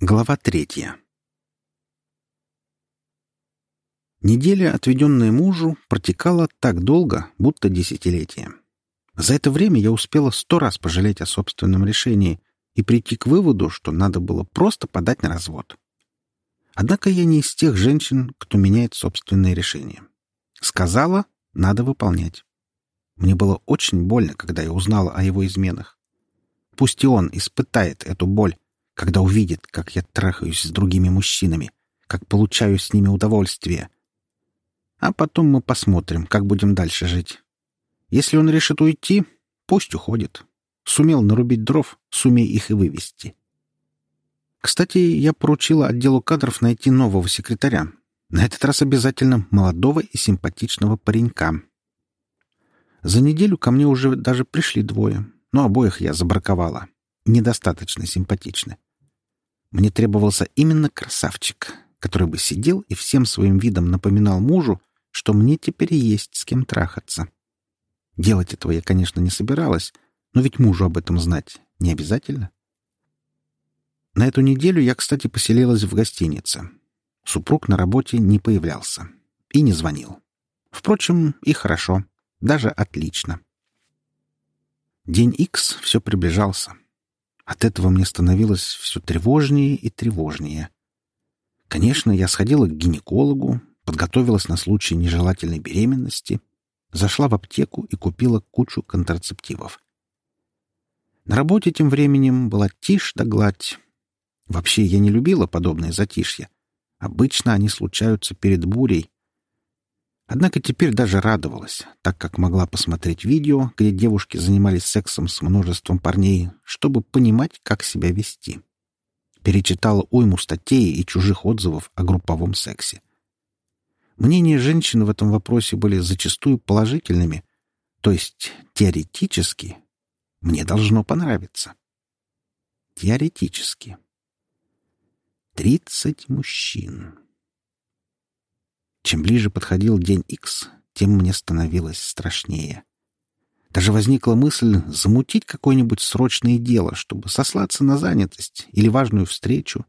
Глава третья. Неделя, отведенная мужу, протекала так долго, будто десятилетие. За это время я успела сто раз пожалеть о собственном решении и прийти к выводу, что надо было просто подать на развод. Однако я не из тех женщин, кто меняет собственные решения. Сказала — надо выполнять. Мне было очень больно, когда я узнала о его изменах. Пусть и он испытает эту боль, когда увидит, как я трахаюсь с другими мужчинами, как получаю с ними удовольствие. А потом мы посмотрим, как будем дальше жить. Если он решит уйти, пусть уходит. Сумел нарубить дров, сумей их и вывести. Кстати, я поручила отделу кадров найти нового секретаря. На этот раз обязательно молодого и симпатичного паренька. За неделю ко мне уже даже пришли двое, но обоих я забраковала. Недостаточно симпатичны. Мне требовался именно красавчик, который бы сидел и всем своим видом напоминал мужу, что мне теперь есть с кем трахаться. Делать этого я, конечно, не собиралась, но ведь мужу об этом знать не обязательно. На эту неделю я, кстати, поселилась в гостинице. Супруг на работе не появлялся и не звонил. Впрочем, и хорошо, даже отлично. День Икс все приближался. От этого мне становилось все тревожнее и тревожнее. Конечно, я сходила к гинекологу, подготовилась на случай нежелательной беременности, зашла в аптеку и купила кучу контрацептивов. На работе тем временем была тишь да гладь. Вообще, я не любила подобные затишья. Обычно они случаются перед бурей, Однако теперь даже радовалась, так как могла посмотреть видео, где девушки занимались сексом с множеством парней, чтобы понимать, как себя вести. Перечитала уйму статей и чужих отзывов о групповом сексе. Мнения женщин в этом вопросе были зачастую положительными, то есть теоретически мне должно понравиться. Теоретически. Тридцать мужчин. Чем ближе подходил день Икс, тем мне становилось страшнее. Даже возникла мысль замутить какое-нибудь срочное дело, чтобы сослаться на занятость или важную встречу.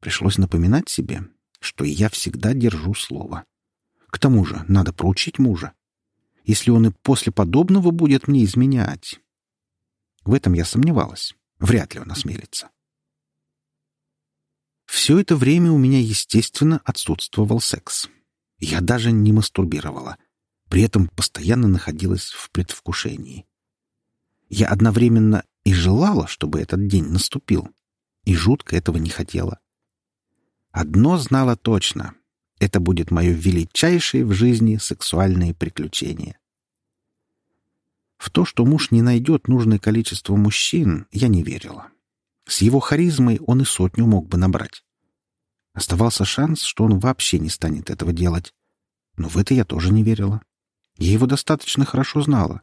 Пришлось напоминать себе, что я всегда держу слово. К тому же надо проучить мужа. Если он и после подобного будет мне изменять. В этом я сомневалась. Вряд ли он осмелится. Все это время у меня, естественно, отсутствовал секс. Я даже не мастурбировала. При этом постоянно находилась в предвкушении. Я одновременно и желала, чтобы этот день наступил, и жутко этого не хотела. Одно знала точно — это будет мое величайшее в жизни сексуальное приключение. В то, что муж не найдет нужное количество мужчин, я не верила. С его харизмой он и сотню мог бы набрать. Оставался шанс, что он вообще не станет этого делать. Но в это я тоже не верила. Я его достаточно хорошо знала.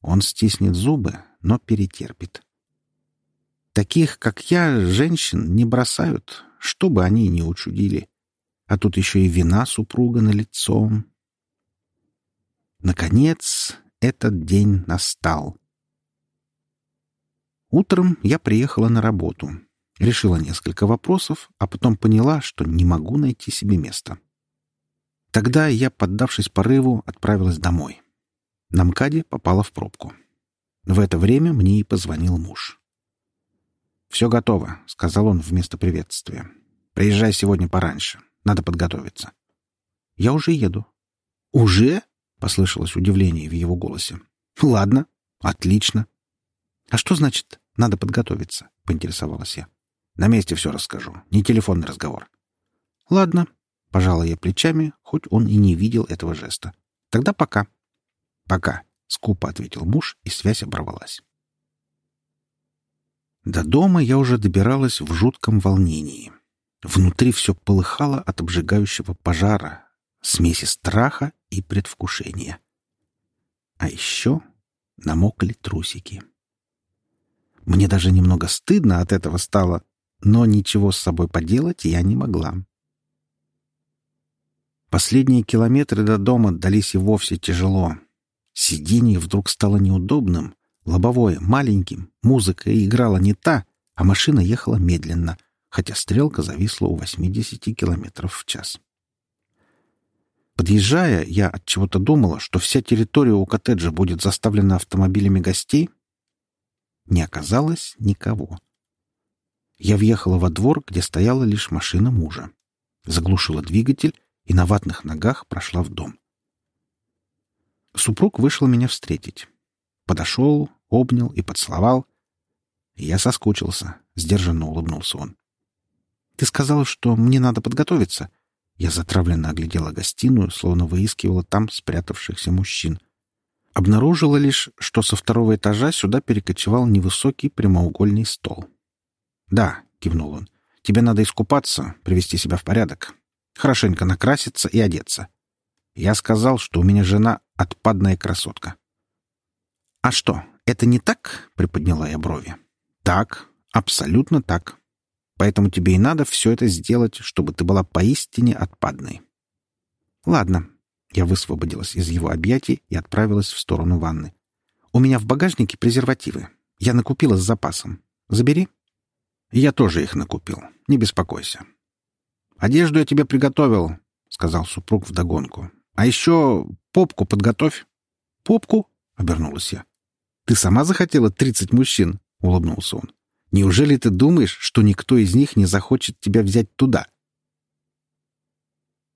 Он стиснет зубы, но перетерпит. Таких, как я, женщин не бросают, что бы они ни учудили. А тут еще и вина супруга на лицо. Наконец, этот день настал. Утром я приехала на работу. Решила несколько вопросов, а потом поняла, что не могу найти себе места. Тогда я, поддавшись порыву, отправилась домой. На МКАДе попала в пробку. В это время мне и позвонил муж. «Все готово», — сказал он вместо приветствия. «Приезжай сегодня пораньше. Надо подготовиться». «Я уже еду». «Уже?» — послышалось удивление в его голосе. «Ладно. Отлично». «А что значит «надо подготовиться»?» — поинтересовалась я. На месте все расскажу. Не телефонный разговор. Ладно. Пожала я плечами, хоть он и не видел этого жеста. Тогда пока. Пока. Скупо ответил муж, и связь оборвалась. До дома я уже добиралась в жутком волнении. Внутри все полыхало от обжигающего пожара, смеси страха и предвкушения. А еще намокли трусики. Мне даже немного стыдно от этого стало, но ничего с собой поделать я не могла. Последние километры до дома дались и вовсе тяжело. Сиденье вдруг стало неудобным, лобовое — маленьким, музыка играла не та, а машина ехала медленно, хотя стрелка зависла у 80 километров в час. Подъезжая, я от чего-то думала, что вся территория у коттеджа будет заставлена автомобилями гостей. Не оказалось никого. Я въехала во двор, где стояла лишь машина мужа. Заглушила двигатель и на ватных ногах прошла в дом. Супруг вышел меня встретить. Подошел, обнял и поцеловал. Я соскучился. Сдержанно улыбнулся он. «Ты сказала, что мне надо подготовиться?» Я затравленно оглядела гостиную, словно выискивала там спрятавшихся мужчин. Обнаружила лишь, что со второго этажа сюда перекочевал невысокий прямоугольный стол. «Да», — кивнул он, — «тебе надо искупаться, привести себя в порядок, хорошенько накраситься и одеться. Я сказал, что у меня жена отпадная красотка». «А что, это не так?» — приподняла я брови. «Так, абсолютно так. Поэтому тебе и надо все это сделать, чтобы ты была поистине отпадной». «Ладно». Я высвободилась из его объятий и отправилась в сторону ванны. «У меня в багажнике презервативы. Я накупила с запасом. Забери». «Я тоже их накупил. Не беспокойся». «Одежду я тебе приготовил», — сказал супруг вдогонку. «А еще попку подготовь». «Попку?» — обернулась я. «Ты сама захотела тридцать мужчин?» — улыбнулся он. «Неужели ты думаешь, что никто из них не захочет тебя взять туда?»